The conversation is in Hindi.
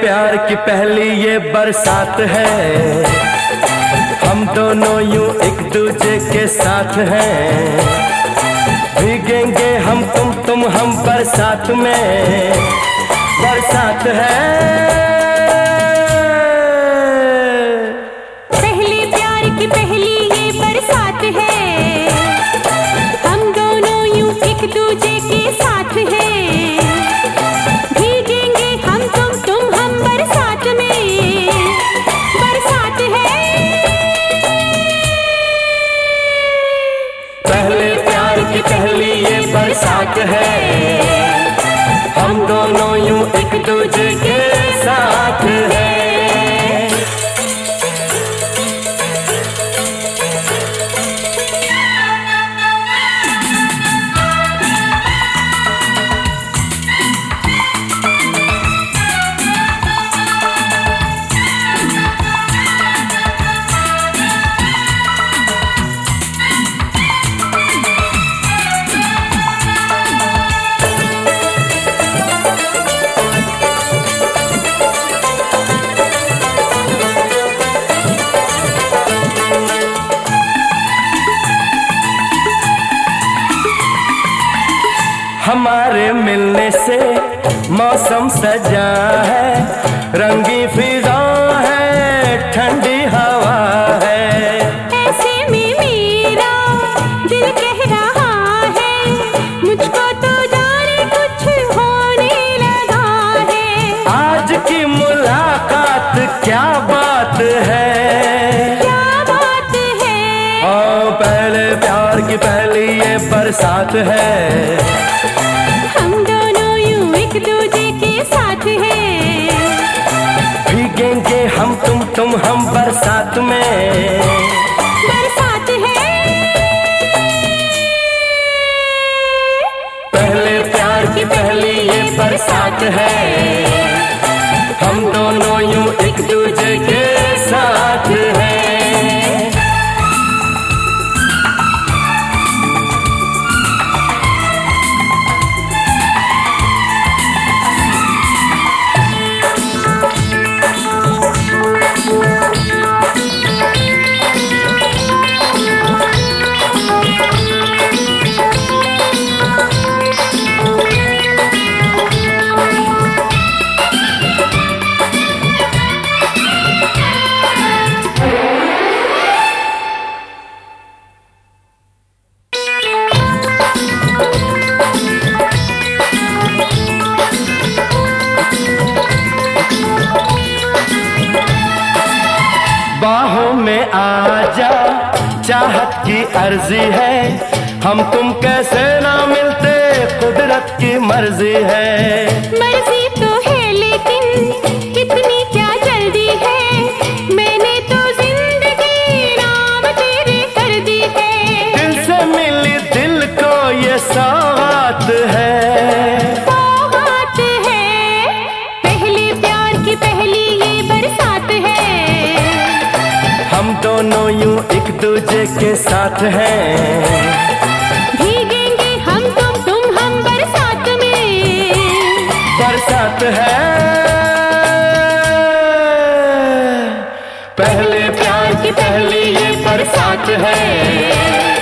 प्यार की पहली ये बरसात है। हम दोनों यूँ एक दूजे के साथ हैं। भीगेंगे हम तुम तुम हम बरसात में। बरसात है। दोनों यूँ एक दूजे के साथ है। हमारे मिलने से मौसम सजा है रंगी फिजा है ठंडी हवा है। ऐसे में मेरा दिल कह रहा है मुझको तो जाने कुछ होने लगा है। आज की मुलाकात क्या बरसात हैं। भीगेंगे हम तुम तुम हम बरसात में। चाहत की अर्जी है। हम तुम कैसे ना मिलते? कुदरत की मर्ज़ी है। मर्ज़ी तो है लेकिन के साथ है। भीगेंगे हम तुम तुम हम बरसात में। बरसात है। पहले प्यार की पहली ये बरसात है।